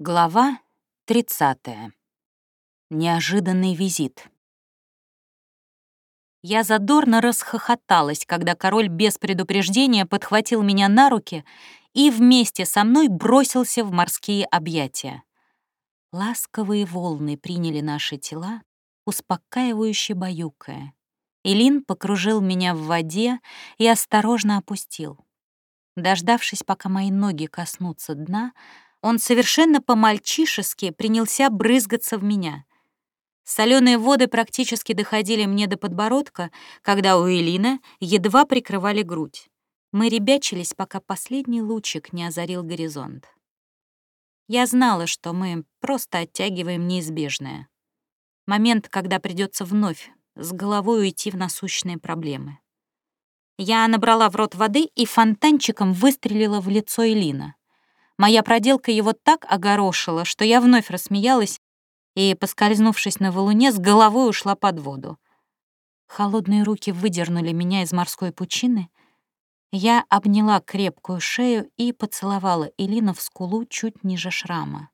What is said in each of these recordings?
Глава 30. Неожиданный визит. Я задорно расхохоталась, когда король без предупреждения подхватил меня на руки и вместе со мной бросился в морские объятия. Ласковые волны приняли наши тела, успокаивающе баюкая. Илин покружил меня в воде и осторожно опустил. Дождавшись, пока мои ноги коснутся дна, он совершенно по-мальчишески принялся брызгаться в меня. Соленые воды практически доходили мне до подбородка, когда у Элина едва прикрывали грудь. Мы ребячились, пока последний лучик не озарил горизонт. Я знала, что мы просто оттягиваем неизбежное. Момент, когда придется вновь с головой уйти в насущные проблемы. Я набрала в рот воды и фонтанчиком выстрелила в лицо Элина. Моя проделка его так огорошила, что я вновь рассмеялась и, поскользнувшись на валуне, с головой ушла под воду. Холодные руки выдернули меня из морской пучины. Я обняла крепкую шею и поцеловала Элина в скулу чуть ниже шрама.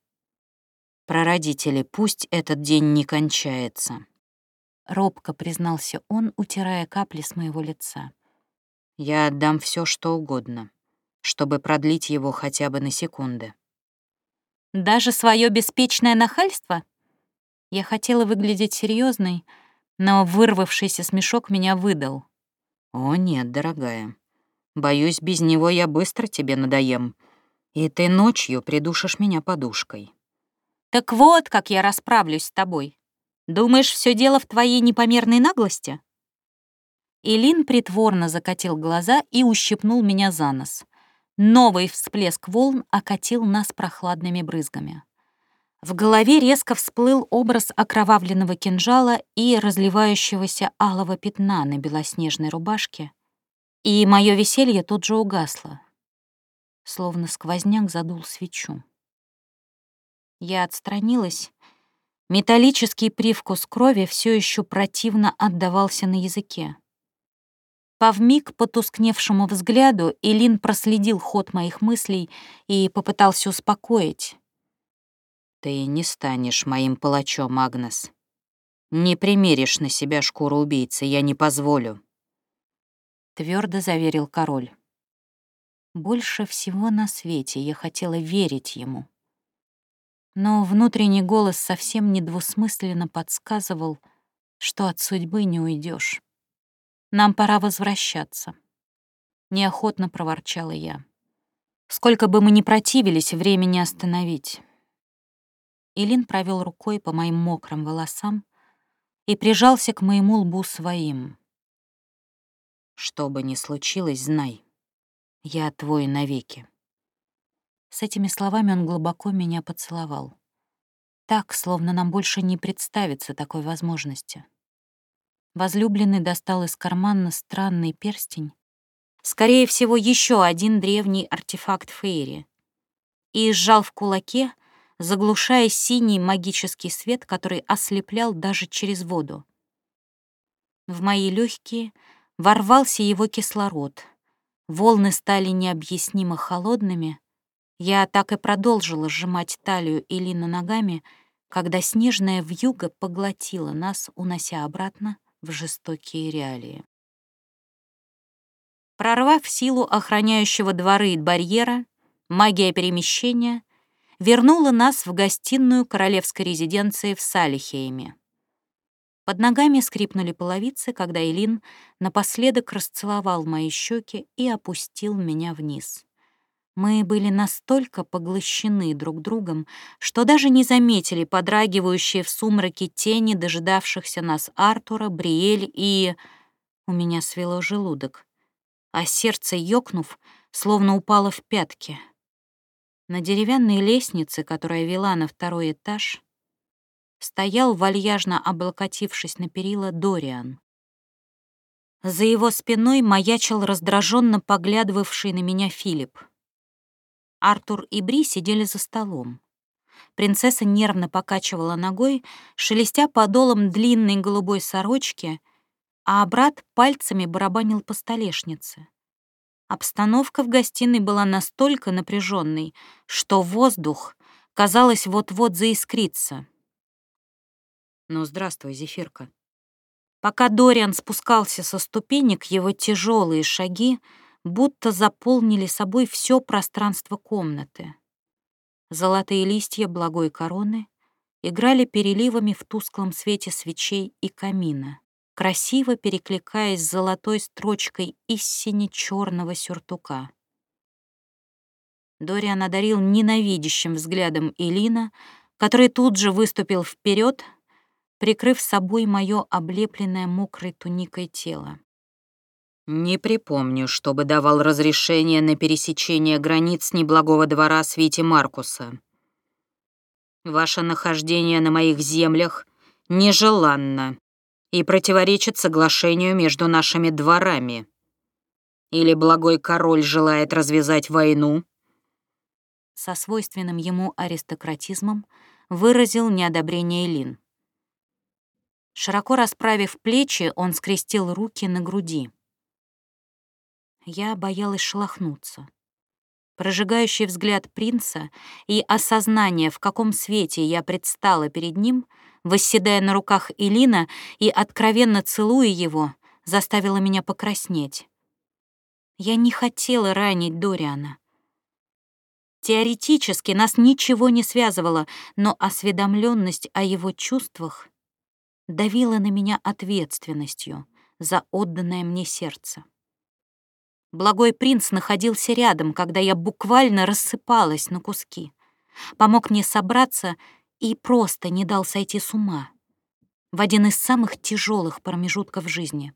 «Прародители, пусть этот день не кончается», — робко признался он, утирая капли с моего лица. «Я отдам все, что угодно чтобы продлить его хотя бы на секунды. Даже свое беспечное нахальство? Я хотела выглядеть серьезной, но вырвавшийся смешок меня выдал. «О нет, дорогая. Боюсь, без него я быстро тебе надоем, и ты ночью придушишь меня подушкой». «Так вот, как я расправлюсь с тобой. Думаешь, все дело в твоей непомерной наглости?» Илин притворно закатил глаза и ущипнул меня за нос. Новый всплеск волн окатил нас прохладными брызгами. В голове резко всплыл образ окровавленного кинжала и разливающегося алого пятна на белоснежной рубашке, и мое веселье тут же угасло, словно сквозняк задул свечу. Я отстранилась. Металлический привкус крови все еще противно отдавался на языке. По вмиг потускневшему взгляду Элин проследил ход моих мыслей и попытался успокоить. «Ты не станешь моим палачом, Агнес. Не примеришь на себя шкуру убийцы, я не позволю», — твердо заверил король. Больше всего на свете я хотела верить ему. Но внутренний голос совсем недвусмысленно подсказывал, что от судьбы не уйдешь. Нам пора возвращаться. Неохотно проворчала я. Сколько бы мы ни противились, времени остановить. Илин провел рукой по моим мокрым волосам и прижался к моему лбу своим. «Что бы ни случилось, знай, я твой навеки». С этими словами он глубоко меня поцеловал. Так, словно нам больше не представится такой возможности. Возлюбленный достал из кармана странный перстень, скорее всего, еще один древний артефакт Фейри, и сжал в кулаке, заглушая синий магический свет, который ослеплял даже через воду. В мои легкие ворвался его кислород. Волны стали необъяснимо холодными. Я так и продолжила сжимать талию Элина ногами, когда снежная вьюга поглотила нас, унося обратно в жестокие реалии. Прорвав силу охраняющего дворы и барьера, магия перемещения вернула нас в гостиную королевской резиденции в Салихейме. Под ногами скрипнули половицы, когда Элин напоследок расцеловал мои щеки и опустил меня вниз. Мы были настолько поглощены друг другом, что даже не заметили подрагивающие в сумраке тени дожидавшихся нас Артура, Бриэль и... У меня свело желудок, а сердце, ёкнув, словно упало в пятки. На деревянной лестнице, которая вела на второй этаж, стоял, вальяжно облокотившись на перила, Дориан. За его спиной маячил раздраженно поглядывавший на меня Филипп. Артур и Бри сидели за столом. Принцесса нервно покачивала ногой, шелестя подолом длинной голубой сорочки, а брат пальцами барабанил по столешнице. Обстановка в гостиной была настолько напряженной, что воздух, казалось, вот-вот заискрится. «Ну, здравствуй, Зефирка». Пока Дориан спускался со ступенек, его тяжелые шаги будто заполнили собой все пространство комнаты. Золотые листья благой короны играли переливами в тусклом свете свечей и камина, красиво перекликаясь с золотой строчкой из сине-черного сюртука. Дориан одарил ненавидящим взглядом Элина, который тут же выступил вперед, прикрыв собой мое облепленное мокрой туникой тело. «Не припомню, чтобы давал разрешение на пересечение границ неблагого двора Свити Маркуса. Ваше нахождение на моих землях нежеланно и противоречит соглашению между нашими дворами. Или благой король желает развязать войну?» Со свойственным ему аристократизмом выразил неодобрение Лин. Широко расправив плечи, он скрестил руки на груди. Я боялась шелохнуться. Прожигающий взгляд принца и осознание, в каком свете я предстала перед ним, восседая на руках Элина и откровенно целуя его, заставило меня покраснеть. Я не хотела ранить Дориана. Теоретически нас ничего не связывало, но осведомленность о его чувствах давила на меня ответственностью за отданное мне сердце. Благой принц находился рядом, когда я буквально рассыпалась на куски. Помог мне собраться и просто не дал сойти с ума в один из самых тяжелых промежутков жизни.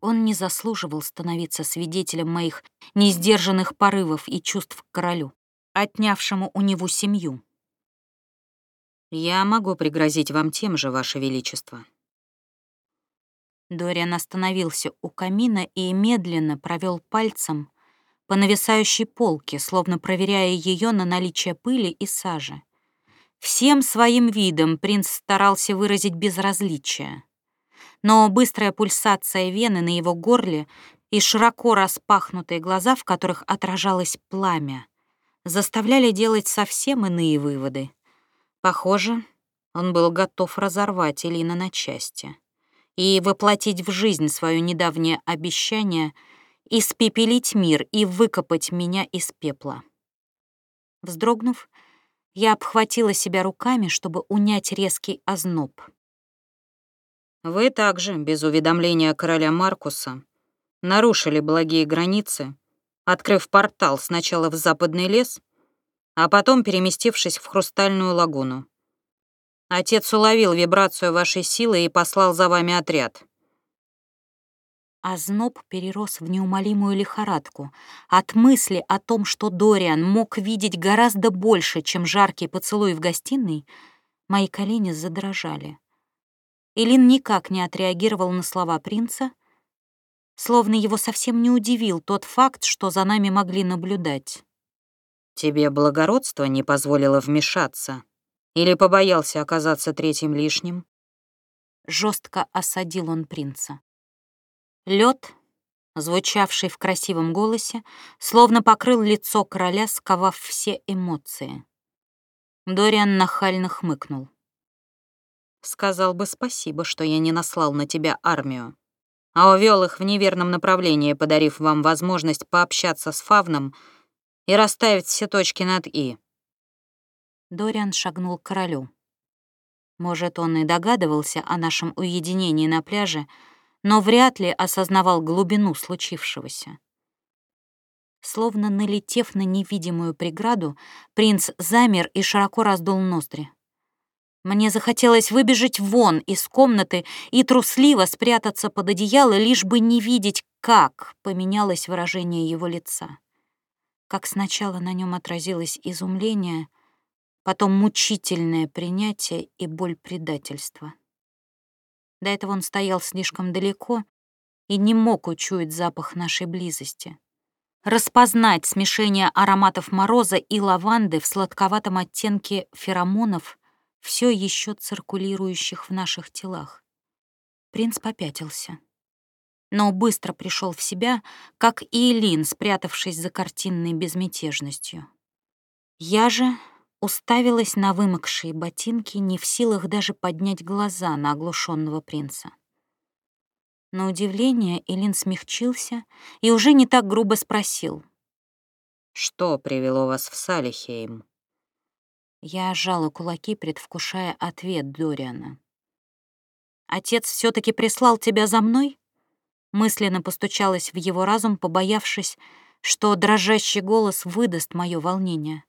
Он не заслуживал становиться свидетелем моих несдержанных порывов и чувств к королю, отнявшему у него семью. «Я могу пригрозить вам тем же, Ваше Величество», Дориан остановился у камина и медленно провел пальцем по нависающей полке, словно проверяя ее на наличие пыли и сажи. Всем своим видом принц старался выразить безразличие. Но быстрая пульсация вены на его горле и широко распахнутые глаза, в которых отражалось пламя, заставляли делать совсем иные выводы. Похоже, он был готов разорвать Элина на части и воплотить в жизнь свое недавнее обещание испепелить мир и выкопать меня из пепла. Вздрогнув, я обхватила себя руками, чтобы унять резкий озноб. «Вы также, без уведомления короля Маркуса, нарушили благие границы, открыв портал сначала в западный лес, а потом переместившись в Хрустальную лагуну. Отец уловил вибрацию вашей силы и послал за вами отряд. А зноб перерос в неумолимую лихорадку. От мысли о том, что Дориан мог видеть гораздо больше, чем жаркий поцелуй в гостиной, мои колени задрожали. Илин никак не отреагировал на слова принца, словно его совсем не удивил тот факт, что за нами могли наблюдать. «Тебе благородство не позволило вмешаться», или побоялся оказаться третьим лишним? Жестко осадил он принца. Лед, звучавший в красивом голосе, словно покрыл лицо короля, сковав все эмоции. Дориан нахально хмыкнул. «Сказал бы спасибо, что я не наслал на тебя армию, а увел их в неверном направлении, подарив вам возможность пообщаться с Фавном и расставить все точки над «и». Дориан шагнул к королю. Может, он и догадывался о нашем уединении на пляже, но вряд ли осознавал глубину случившегося. Словно налетев на невидимую преграду, принц замер и широко раздул ноздри. Мне захотелось выбежать вон из комнаты и трусливо спрятаться под одеяло, лишь бы не видеть, как поменялось выражение его лица. Как сначала на нем отразилось изумление, потом мучительное принятие и боль предательства. До этого он стоял слишком далеко и не мог учуять запах нашей близости. Распознать смешение ароматов мороза и лаванды в сладковатом оттенке феромонов, все еще циркулирующих в наших телах. Принц попятился. Но быстро пришел в себя, как и Элин, спрятавшись за картинной безмятежностью. Я же уставилась на вымокшие ботинки, не в силах даже поднять глаза на оглушенного принца. На удивление Элин смягчился и уже не так грубо спросил. «Что привело вас в Салихейм?» Я сжала кулаки, предвкушая ответ Дориана. «Отец все таки прислал тебя за мной?» Мысленно постучалась в его разум, побоявшись, что дрожащий голос выдаст мое волнение.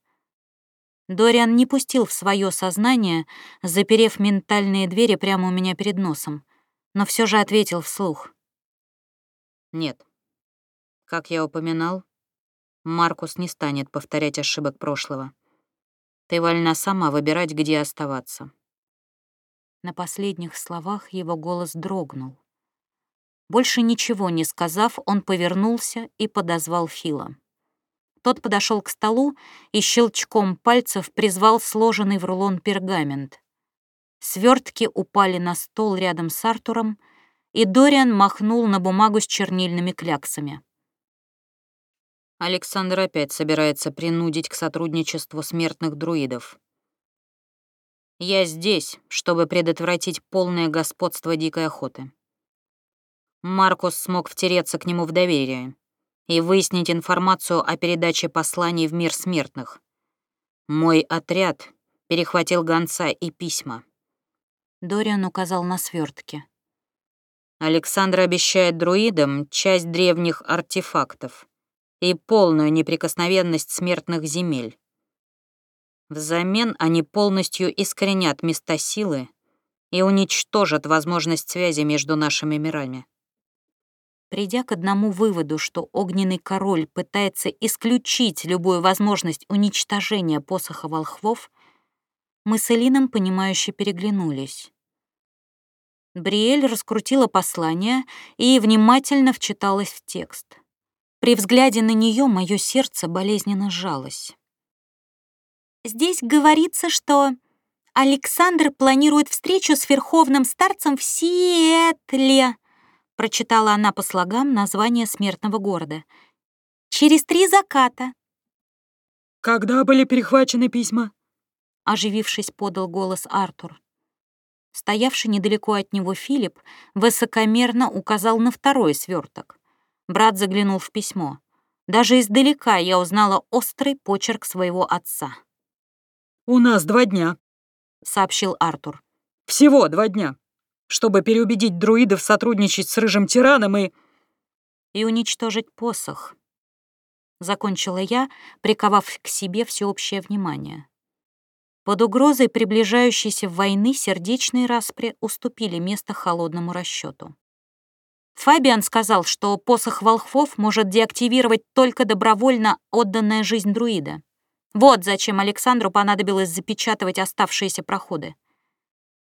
Дориан не пустил в свое сознание, заперев ментальные двери прямо у меня перед носом, но все же ответил вслух. «Нет. Как я упоминал, Маркус не станет повторять ошибок прошлого. Ты вольна сама выбирать, где оставаться». На последних словах его голос дрогнул. Больше ничего не сказав, он повернулся и подозвал Фила. Тот подошел к столу и щелчком пальцев призвал сложенный в рулон пергамент. Свертки упали на стол рядом с Артуром, и Дориан махнул на бумагу с чернильными кляксами. Александр опять собирается принудить к сотрудничеству смертных друидов. Я здесь, чтобы предотвратить полное господство дикой охоты. Маркус смог втереться к нему в доверие и выяснить информацию о передаче посланий в мир смертных. Мой отряд перехватил гонца и письма. Дориан указал на свертки. Александр обещает друидам часть древних артефактов и полную неприкосновенность смертных земель. Взамен они полностью искоренят места силы и уничтожат возможность связи между нашими мирами. Придя к одному выводу, что огненный король пытается исключить любую возможность уничтожения посоха волхвов, мы с Элином, понимающе переглянулись. Бриэль раскрутила послание и внимательно вчиталась в текст. При взгляде на нее мое сердце болезненно сжалось. «Здесь говорится, что Александр планирует встречу с верховным старцем в Сиэтле», Прочитала она по слогам название смертного города. «Через три заката». «Когда были перехвачены письма?» Оживившись, подал голос Артур. Стоявший недалеко от него Филипп высокомерно указал на второй сверток. Брат заглянул в письмо. Даже издалека я узнала острый почерк своего отца. «У нас два дня», — сообщил Артур. «Всего два дня чтобы переубедить друидов сотрудничать с рыжим тираном и... И уничтожить посох. Закончила я, приковав к себе всеобщее внимание. Под угрозой приближающейся войны сердечные распри уступили место холодному расчету. Фабиан сказал, что посох волхвов может деактивировать только добровольно отданная жизнь друида. Вот зачем Александру понадобилось запечатывать оставшиеся проходы.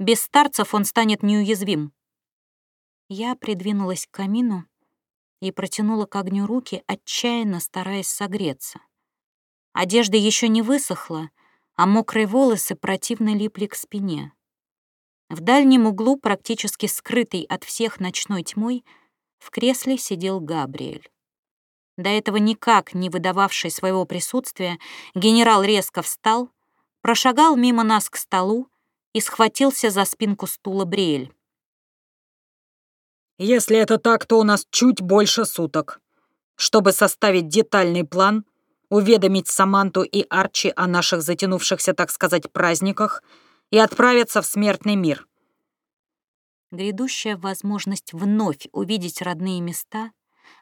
Без старцев он станет неуязвим. Я придвинулась к камину и протянула к огню руки, отчаянно стараясь согреться. Одежда еще не высохла, а мокрые волосы противно липли к спине. В дальнем углу, практически скрытый от всех ночной тьмой, в кресле сидел Габриэль. До этого никак не выдававший своего присутствия, генерал резко встал, прошагал мимо нас к столу и схватился за спинку стула Бриэль. «Если это так, то у нас чуть больше суток, чтобы составить детальный план, уведомить Саманту и Арчи о наших затянувшихся, так сказать, праздниках и отправиться в смертный мир». Грядущая возможность вновь увидеть родные места,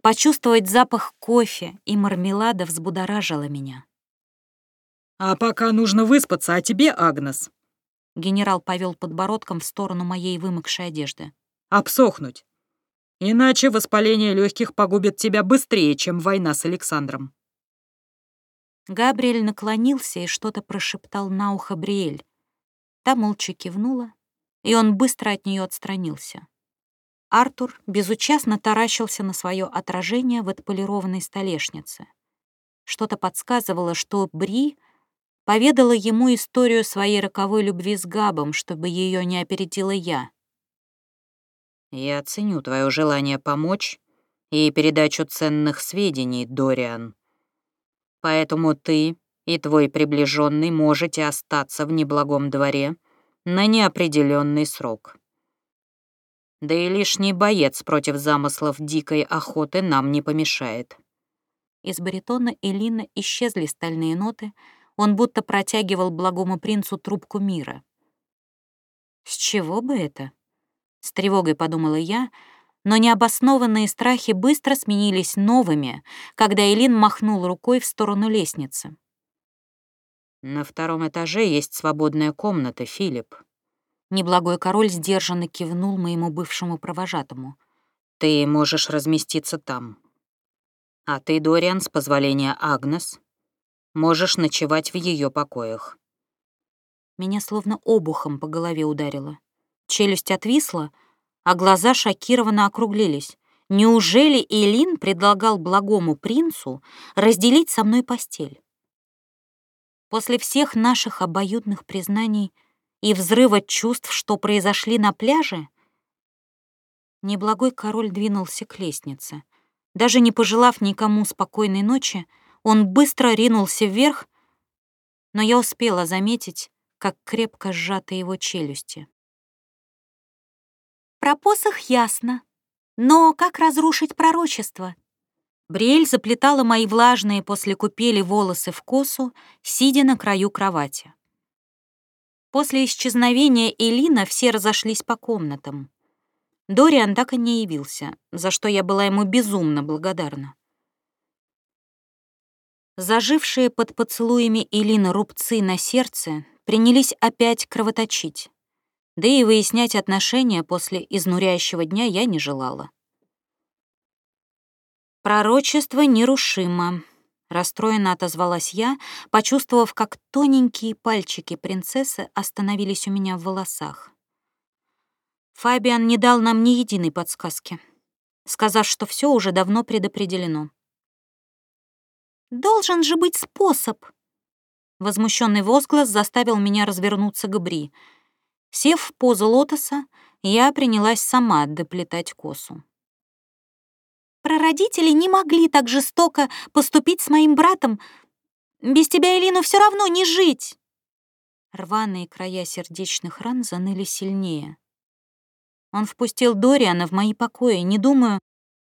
почувствовать запах кофе и мармелада взбудоражила меня. «А пока нужно выспаться, а тебе, Агнес, Генерал повел подбородком в сторону моей вымокшей одежды. «Обсохнуть. Иначе воспаление легких погубит тебя быстрее, чем война с Александром». Габриэль наклонился и что-то прошептал на ухо Бриэль. Та молча кивнула, и он быстро от нее отстранился. Артур безучастно таращился на свое отражение в отполированной столешнице. Что-то подсказывало, что Бри поведала ему историю своей роковой любви с Габом, чтобы ее не опередила я. «Я ценю твое желание помочь и передачу ценных сведений, Дориан. Поэтому ты и твой приближенный можете остаться в неблагом дворе на неопределенный срок. Да и лишний боец против замыслов дикой охоты нам не помешает. Из баритона Элина исчезли стальные ноты, он будто протягивал благому принцу трубку мира. «С чего бы это?» — с тревогой подумала я, но необоснованные страхи быстро сменились новыми, когда Элин махнул рукой в сторону лестницы. «На втором этаже есть свободная комната, Филипп». Неблагой король сдержанно кивнул моему бывшему провожатому. «Ты можешь разместиться там. А ты, Дориан, с позволения Агнес, можешь ночевать в ее покоях. Меня словно обухом по голове ударило. Челюсть отвисла, а глаза шокированно округлились. Неужели Элин предлагал благому принцу разделить со мной постель? После всех наших обоюдных признаний и взрыва чувств, что произошли на пляже, неблагой король двинулся к лестнице — даже не пожелав никому спокойной ночи, он быстро ринулся вверх, но я успела заметить, как крепко сжаты его челюсти. Про посох ясно, но как разрушить пророчество? Бриэль заплетала мои влажные после купели волосы в косу, сидя на краю кровати. После исчезновения Элина все разошлись по комнатам. Дориан так и не явился, за что я была ему безумно благодарна. Зажившие под поцелуями Элины рубцы на сердце принялись опять кровоточить. Да и выяснять отношения после изнуряющего дня я не желала. «Пророчество нерушимо», — расстроенно отозвалась я, почувствовав, как тоненькие пальчики принцессы остановились у меня в волосах. Фабиан не дал нам ни единой подсказки, сказав, что все уже давно предопределено. «Должен же быть способ!» Возмущенный возглас заставил меня развернуться к Бри. Сев в позу лотоса, я принялась сама доплетать косу. «Прародители не могли так жестоко поступить с моим братом. Без тебя, Элину, все равно не жить!» Рваные края сердечных ран заныли сильнее. Он впустил Дориана в мои покои, не думаю...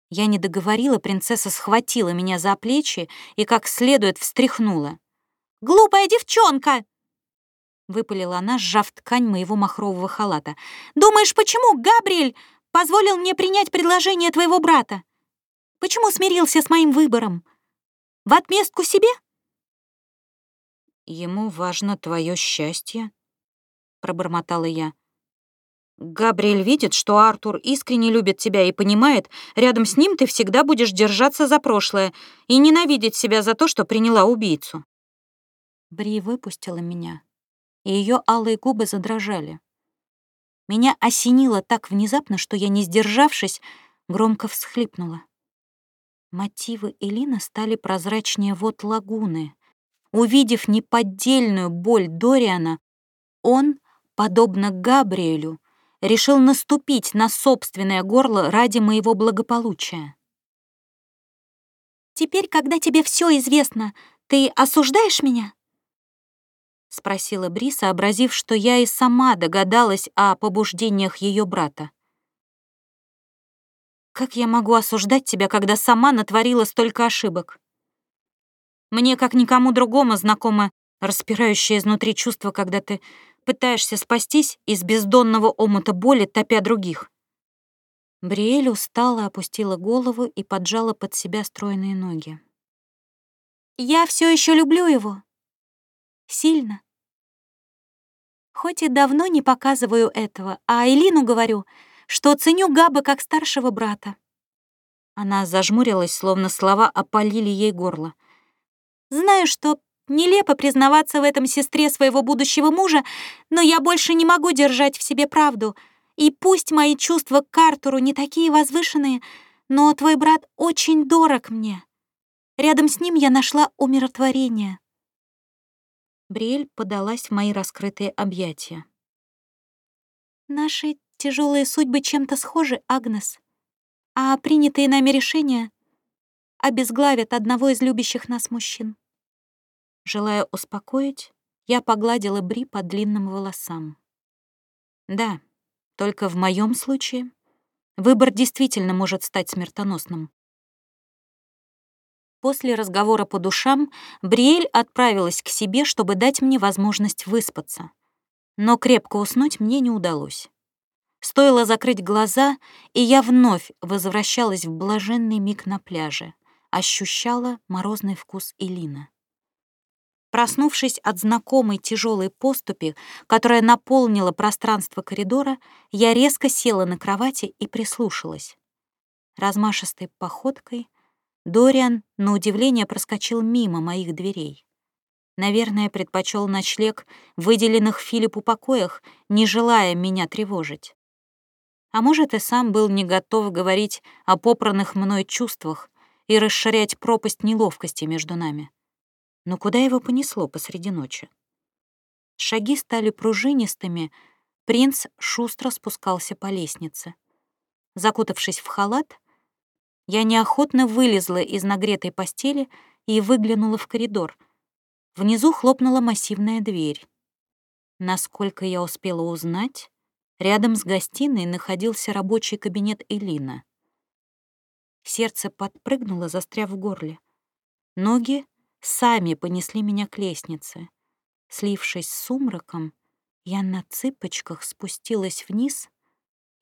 Я не договорила, принцесса схватила меня за плечи и как следует встряхнула. «Глупая девчонка!» Выпалила она, сжав ткань моего махрового халата. «Думаешь, почему Габриэль позволил мне принять предложение твоего брата? Почему смирился с моим выбором? В отместку себе?» «Ему важно твое счастье», — пробормотала я. Габриэль видит, что Артур искренне любит тебя и понимает, рядом с ним ты всегда будешь держаться за прошлое и ненавидеть себя за то, что приняла убийцу. Бри выпустила меня, и ее алые губы задрожали. Меня осенило так внезапно, что я, не сдержавшись, громко всхлипнула. Мотивы Элины стали прозрачнее вод лагуны. Увидев неподдельную боль Дориана, он, подобно Габриэлю, решил наступить на собственное горло ради моего благополучия. «Теперь, когда тебе все известно, ты осуждаешь меня?» — спросила Бри, сообразив, что я и сама догадалась о побуждениях ее брата. «Как я могу осуждать тебя, когда сама натворила столько ошибок? Мне, как никому другому, знакомо распирающее изнутри чувство, когда ты пытаешься спастись из бездонного омута боли, топя других. Бриэль устало опустила голову и поджала под себя стройные ноги. «Я все еще люблю его. Сильно. Хоть и давно не показываю этого, а Элину говорю, что ценю Габа как старшего брата». Она зажмурилась, словно слова опалили ей горло. «Знаю, что Нелепо признаваться в этом сестре своего будущего мужа, но я больше не могу держать в себе правду. И пусть мои чувства к Картуру не такие возвышенные, но твой брат очень дорог мне. Рядом с ним я нашла умиротворение. Бриэль подалась в мои раскрытые объятия. Наши тяжелые судьбы чем-то схожи, Агнес, а принятые нами решения обезглавят одного из любящих нас мужчин. Желая успокоить, я погладила Бри по длинным волосам. Да, только в моем случае выбор действительно может стать смертоносным. После разговора по душам Бриэль отправилась к себе, чтобы дать мне возможность выспаться. Но крепко уснуть мне не удалось. Стоило закрыть глаза, и я вновь возвращалась в блаженный миг на пляже, ощущала морозный вкус Илина. Проснувшись от знакомой тяжелой поступи, которая наполнила пространство коридора, я резко села на кровати и прислушалась. Размашистой походкой Дориан, на удивление, проскочил мимо моих дверей. Наверное, предпочел ночлег выделенных Филиппу покоях, не желая меня тревожить. А может, и сам был не готов говорить о попранных мной чувствах и расширять пропасть неловкости между нами. Но куда его понесло посреди ночи? Шаги стали пружинистыми, принц шустро спускался по лестнице. Закутавшись в халат, я неохотно вылезла из нагретой постели и выглянула в коридор. Внизу хлопнула массивная дверь. Насколько я успела узнать, рядом с гостиной находился рабочий кабинет Элина. Сердце подпрыгнуло, застряв в горле. Ноги сами понесли меня к лестнице. Слившись с сумраком, я на цыпочках спустилась вниз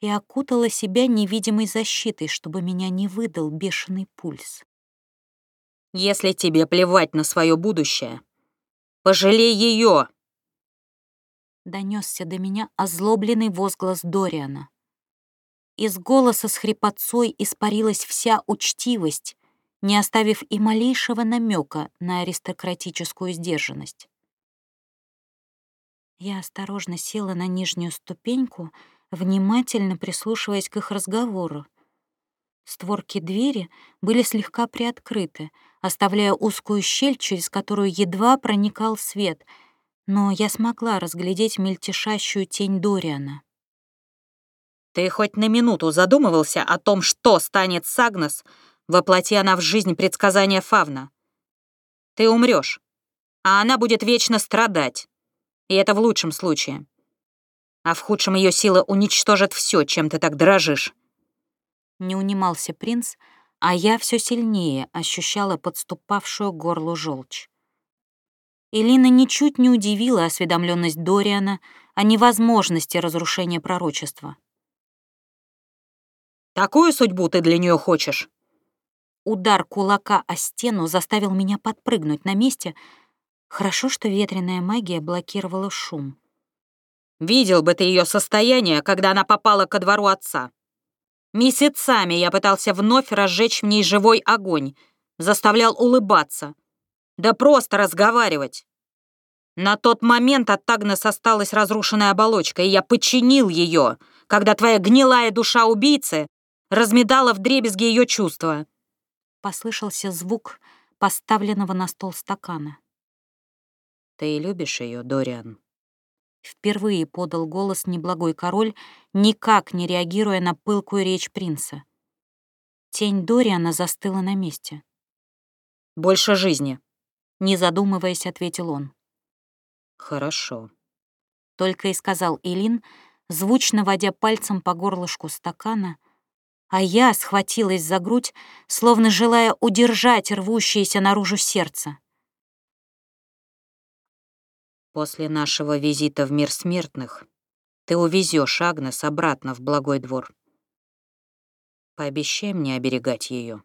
и окутала себя невидимой защитой, чтобы меня не выдал бешеный пульс. «Если тебе плевать на свое будущее, пожалей ее!» Донесся до меня озлобленный возглас Дориана. Из голоса с хрипотцой испарилась вся учтивость, не оставив и малейшего намека на аристократическую сдержанность. Я осторожно села на нижнюю ступеньку, внимательно прислушиваясь к их разговору. Створки двери были слегка приоткрыты, оставляя узкую щель, через которую едва проникал свет, но я смогла разглядеть мельтешащую тень Дориана. «Ты хоть на минуту задумывался о том, что станет с Агнес, воплоти она в жизнь предсказания Фавна? Ты умрешь, а она будет вечно страдать, и это в лучшем случае а в худшем ее сила уничтожит все, чем ты так дрожишь. Не унимался принц, а я все сильнее ощущала подступавшую горлу желчь. Элина ничуть не удивила осведомленность Дориана о невозможности разрушения пророчества. «Такую судьбу ты для нее хочешь?» Удар кулака о стену заставил меня подпрыгнуть на месте. Хорошо, что ветреная магия блокировала шум. Видел бы ты ее состояние, когда она попала ко двору отца. Месяцами я пытался вновь разжечь в ней живой огонь, заставлял улыбаться, да просто разговаривать. На тот момент от Агнес осталась разрушенная оболочка, и я починил ее, когда твоя гнилая душа убийцы размедала в дребезги ее чувства. Послышался звук поставленного на стол стакана. «Ты любишь ее, Дориан?» Впервые подал голос неблагой король, никак не реагируя на пылкую речь принца. Тень Дориана застыла на месте. «Больше жизни», — не задумываясь, ответил он. «Хорошо», — только и сказал Илин, звучно водя пальцем по горлышку стакана, а я схватилась за грудь, словно желая удержать рвущееся наружу сердце. После нашего визита в мир смертных ты увезешь Агнес обратно в благой двор. Пообещай мне оберегать ее.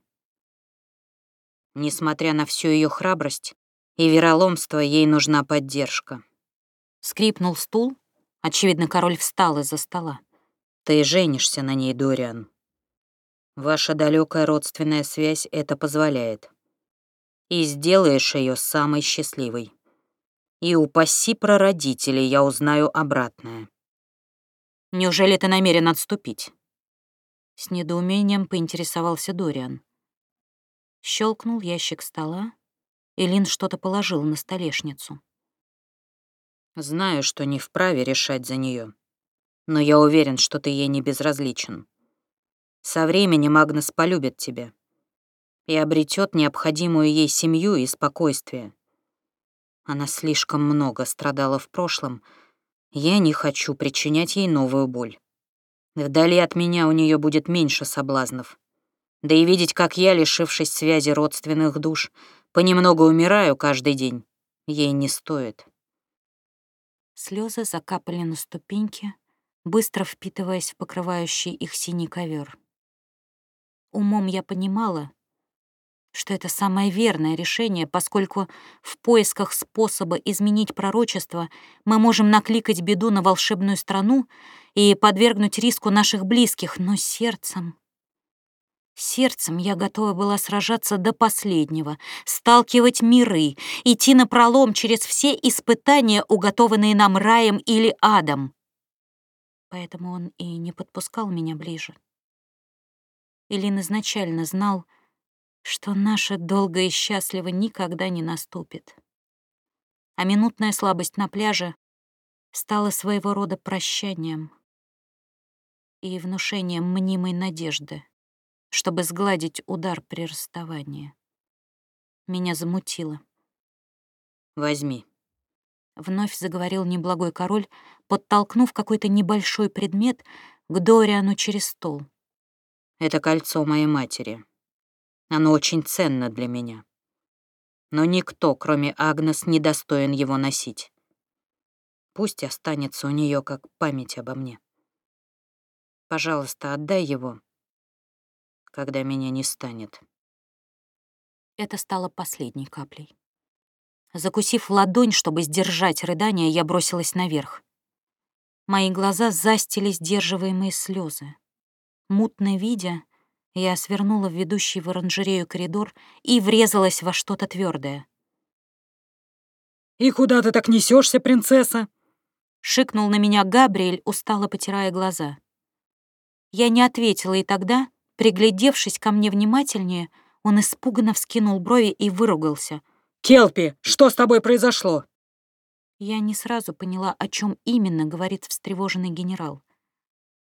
Несмотря на всю ее храбрость и вероломство, ей нужна поддержка. Скрипнул стул. Очевидно, король встал из-за стола. Ты женишься на ней, Дориан. Ваша далекая родственная связь это позволяет. И сделаешь ее самой счастливой. И упаси прародителей, я узнаю обратное. Неужели ты намерен отступить? С недоумением поинтересовался Дориан. Щелкнул ящик стола, и Лин что-то положил на столешницу. Знаю, что не вправе решать за нее, но я уверен, что ты ей не безразличен. Со временем Агнес полюбит тебя и обретет необходимую ей семью и спокойствие. Она слишком много страдала в прошлом. Я не хочу причинять ей новую боль. Вдали от меня у нее будет меньше соблазнов. Да и видеть, как я, лишившись связи родственных душ, понемногу умираю каждый день, ей не стоит. Слезы закапали на ступеньки, быстро впитываясь в покрывающий их синий ковер. Умом я понимала, что это самое верное решение, поскольку в поисках способа изменить пророчество мы можем накликать беду на волшебную страну и подвергнуть риску наших близких, но сердцем... Сердцем я готова была сражаться до последнего, сталкивать миры, идти на пролом через все испытания, уготованные нам раем или адом. Поэтому он и не подпускал меня ближе. Илин изначально знал, что наше долго и счастливо никогда не наступит. А минутная слабость на пляже стала своего рода прощанием и внушением мнимой надежды, чтобы сгладить удар при расставании. Меня замутило. «Возьми», — вновь заговорил неблагой король, подтолкнув какой-то небольшой предмет к Дориану через стол. «Это кольцо моей матери. Оно очень ценно для меня. Но никто, кроме Агнес, не достоин его носить. Пусть останется у нее как память обо мне. Пожалуйста, отдай его, когда меня не станет. Это стало последней каплей. Закусив ладонь, чтобы сдержать рыдание, я бросилась наверх. Мои глаза застили сдерживаемые слезы. Мутно видя, я свернула в ведущий в оранжерею коридор и врезалась во что-то твердое. «И куда ты так несешься, принцесса?» — шикнул на меня Габриэль, устало потирая глаза. Я не ответила, и тогда, приглядевшись ко мне внимательнее, он испуганно вскинул брови и выругался. «Келпи, что с тобой произошло?» Я не сразу поняла, о чем именно говорит встревоженный генерал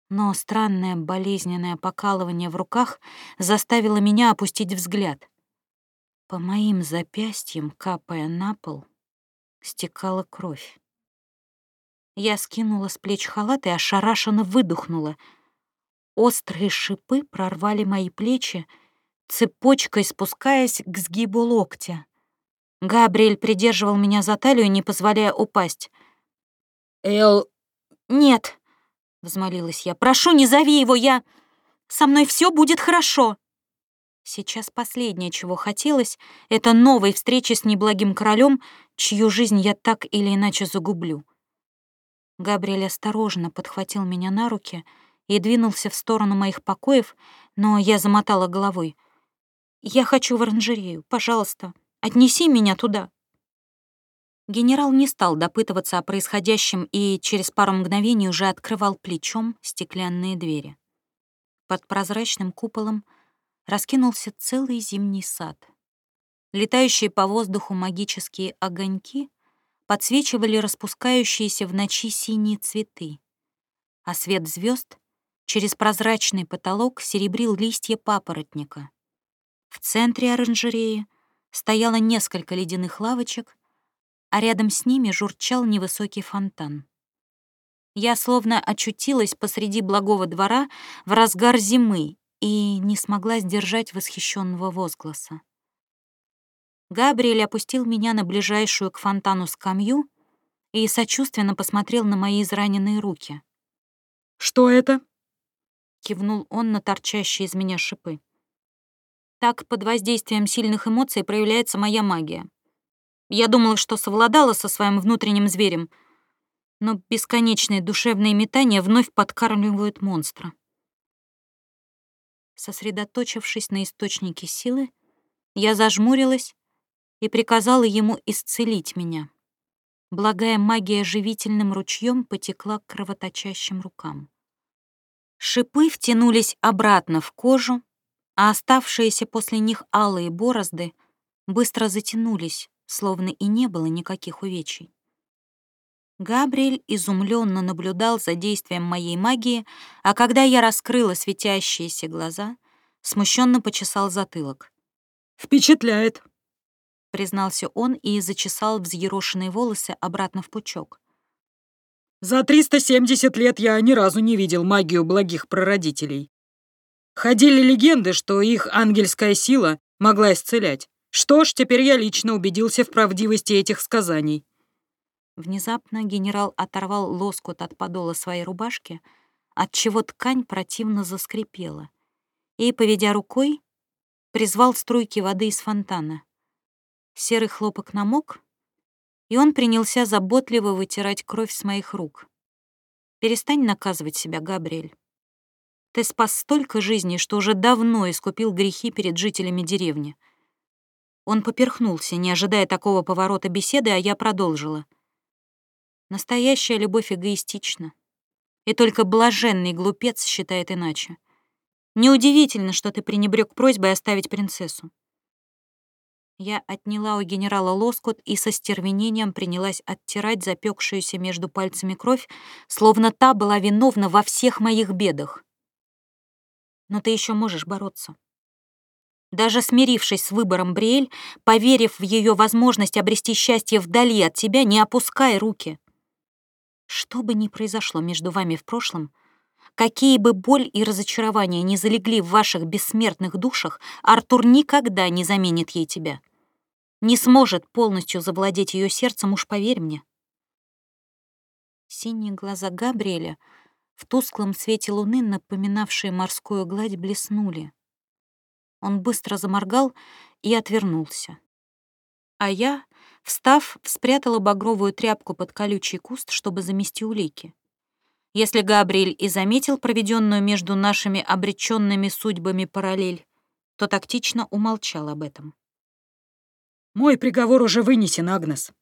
но странное болезненное покалывание в руках заставило меня опустить взгляд. По моим запястьям, капая на пол, стекала кровь. Я скинула с плеч халат и ошарашенно выдохнула. Острые шипы прорвали мои плечи, цепочкой спускаясь к сгибу локтя. Габриэль придерживал меня за талию, не позволяя упасть. «Эл...» «Нет», — взмолилась я. «Прошу, не зови его, я... Со мной все будет хорошо!» Сейчас последнее, чего хотелось, это новой встречи с неблагим королем, чью жизнь я так или иначе загублю. Габриэль осторожно подхватил меня на руки и двинулся в сторону моих покоев, но я замотала головой. «Я хочу в оранжерею, пожалуйста, отнеси меня туда». Генерал не стал допытываться о происходящем и через пару мгновений уже открывал плечом стеклянные двери. Под прозрачным куполом раскинулся целый зимний сад. Летающие по воздуху магические огоньки подсвечивали распускающиеся в ночи синие цветы, а свет звезд через прозрачный потолок серебрил листья папоротника. В центре оранжереи стояло несколько ледяных лавочек, а рядом с ними журчал невысокий фонтан. Я словно очутилась посреди благого двора в разгар зимы и не смогла сдержать восхищенного возгласа. Габриэль опустил меня на ближайшую к фонтану скамью и сочувственно посмотрел на мои израненные руки. «Что это?» — кивнул он на торчащие из меня шипы. Так под воздействием сильных эмоций проявляется моя магия. Я думала, что совладала со своим внутренним зверем, но бесконечные душевные метания вновь подкармливают монстра. Сосредоточившись на источнике силы, я зажмурилась и приказала ему исцелить меня. Благая магия живительным ручьем потекла к кровоточащим рукам. Шипы втянулись обратно в кожу, а оставшиеся после них алые борозды быстро затянулись, словно и не было никаких увечий. Габриэль изумленно наблюдал за действием моей магии, а когда я раскрыла светящиеся глаза, смущенно почесал затылок. «Впечатляет!» — признался он и зачесал взъерошенные волосы обратно в пучок. «За 370 лет я ни разу не видел магию благих прародителей. Ходили легенды, что их ангельская сила могла исцелять. Что ж, теперь я лично убедился в правдивости этих сказаний». Внезапно генерал оторвал лоскут от подола своей рубашки, отчего ткань противно заскрипела, и, поведя рукой, призвал струйки воды из фонтана. Серый хлопок намок, и он принялся заботливо вытирать кровь с моих рук. «Перестань наказывать себя, Габриэль. Ты спас столько жизней, что уже давно искупил грехи перед жителями деревни». Он поперхнулся, не ожидая такого поворота беседы, а я продолжила. Настоящая любовь эгоистична. И только блаженный глупец считает иначе. Неудивительно, что ты пренебрег просьбой оставить принцессу. Я отняла у генерала лоскут и со стервенением принялась оттирать запекшуюся между пальцами кровь, словно та была виновна во всех моих бедах. Но ты еще можешь бороться. Даже смирившись с выбором Бриэль, поверив в ее возможность обрести счастье вдали от тебя, не опускай руки. Что бы ни произошло между вами в прошлом, какие бы боль и разочарования не залегли в ваших бессмертных душах, Артур никогда не заменит ей тебя не сможет полностью завладеть ее сердцем, уж поверь мне. Синие глаза Габриэля в тусклом свете луны, напоминавшие морскую гладь, блеснули. Он быстро заморгал и отвернулся. А я, встав, спрятала багровую тряпку под колючий куст, чтобы замести улики. Если Габриэль и заметил проведенную между нашими обреченными судьбами параллель, то тактично умолчал об этом. Мой приговор уже вынесен, Агнес.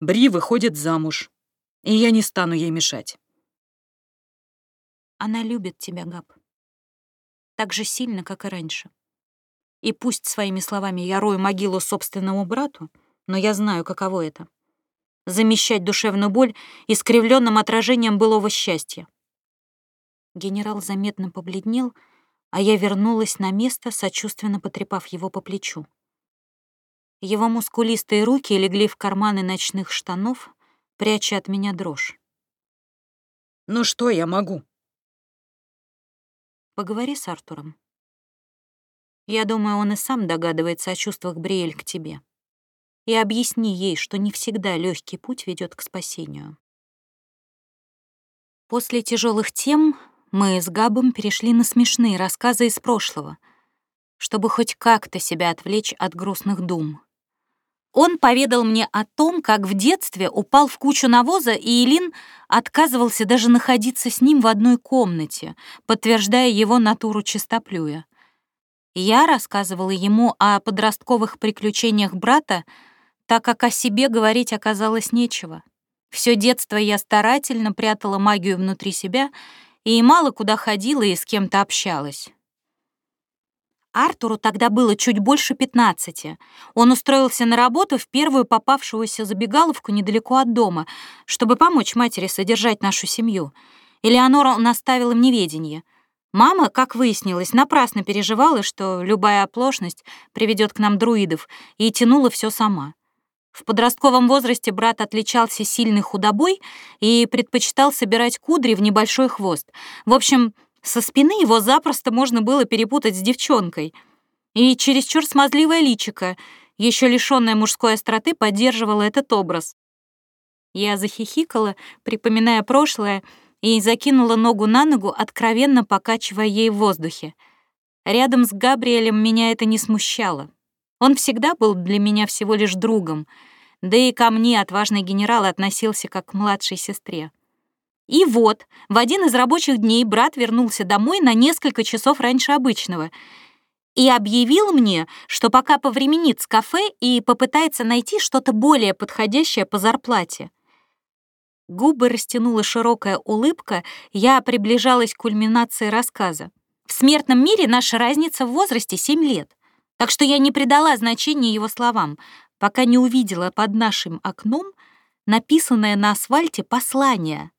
Бри выходит замуж, и я не стану ей мешать. Она любит тебя, Габ. Так же сильно, как и раньше. И пусть своими словами я рою могилу собственному брату, но я знаю, каково это. Замещать душевную боль искривленным отражением былого счастья. Генерал заметно побледнел, а я вернулась на место, сочувственно потрепав его по плечу. Его мускулистые руки легли в карманы ночных штанов, пряча от меня дрожь. «Ну что я могу?» «Поговори с Артуром. Я думаю, он и сам догадывается о чувствах Бриэль к тебе. И объясни ей, что не всегда легкий путь ведет к спасению». После тяжелых тем мы с Габом перешли на смешные рассказы из прошлого, чтобы хоть как-то себя отвлечь от грустных дум. Он поведал мне о том, как в детстве упал в кучу навоза, и Илин отказывался даже находиться с ним в одной комнате, подтверждая его натуру чистоплюя. Я рассказывала ему о подростковых приключениях брата, так как о себе говорить оказалось нечего. Все детство я старательно прятала магию внутри себя и мало куда ходила и с кем-то общалась. Артуру тогда было чуть больше 15. Он устроился на работу в первую попавшуюся забегаловку недалеко от дома, чтобы помочь матери содержать нашу семью. Элеонора он оставила в неведении. Мама, как выяснилось, напрасно переживала, что любая оплошность приведет к нам друидов, и тянула все сама. В подростковом возрасте брат отличался сильной худобой и предпочитал собирать кудри в небольшой хвост. В общем, со спины его запросто можно было перепутать с девчонкой. И чересчур смазливое личико, еще лишённое мужской остроты, поддерживало этот образ. Я захихикала, припоминая прошлое, и закинула ногу на ногу, откровенно покачивая ей в воздухе. Рядом с Габриэлем меня это не смущало. Он всегда был для меня всего лишь другом, да и ко мне отважный генерал относился как к младшей сестре. И вот, в один из рабочих дней брат вернулся домой на несколько часов раньше обычного и объявил мне, что пока повременит с кафе и попытается найти что-то более подходящее по зарплате. Губы растянула широкая улыбка, я приближалась к кульминации рассказа. В смертном мире наша разница в возрасте 7 лет, так что я не придала значения его словам, пока не увидела под нашим окном написанное на асфальте послание —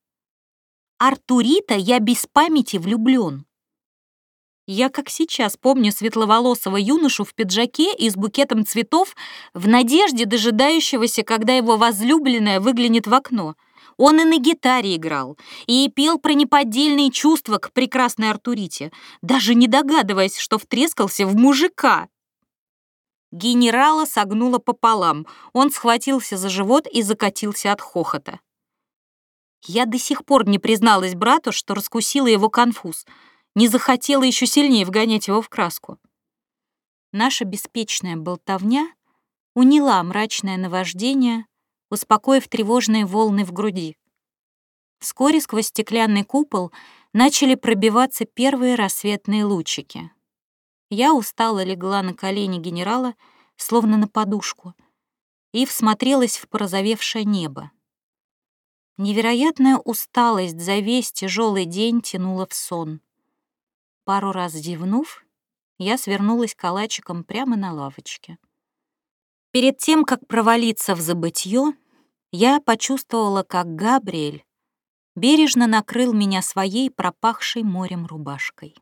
Артурита я без памяти влюблен. Я как сейчас помню светловолосого юношу в пиджаке и с букетом цветов в надежде дожидающегося, когда его возлюбленная выглянет в окно. Он и на гитаре играл, и пел про неподдельные чувства к прекрасной Артурите, даже не догадываясь, что втрескался в мужика. Генерала согнуло пополам. Он схватился за живот и закатился от хохота. Я до сих пор не призналась брату, что раскусила его конфуз — не захотела еще сильнее вгонять его в краску. Наша беспечная болтовня уняла мрачное наваждение, успокоив тревожные волны в груди. Вскоре сквозь стеклянный купол начали пробиваться первые рассветные лучики. Я устало легла на колени генерала, словно на подушку, и всмотрелась в порозовевшее небо. Невероятная усталость за весь тяжелый день тянула в сон. Пару раз зевнув, я свернулась калачиком прямо на лавочке. Перед тем, как провалиться в забытье, я почувствовала, как Габриэль бережно накрыл меня своей пропахшей морем рубашкой.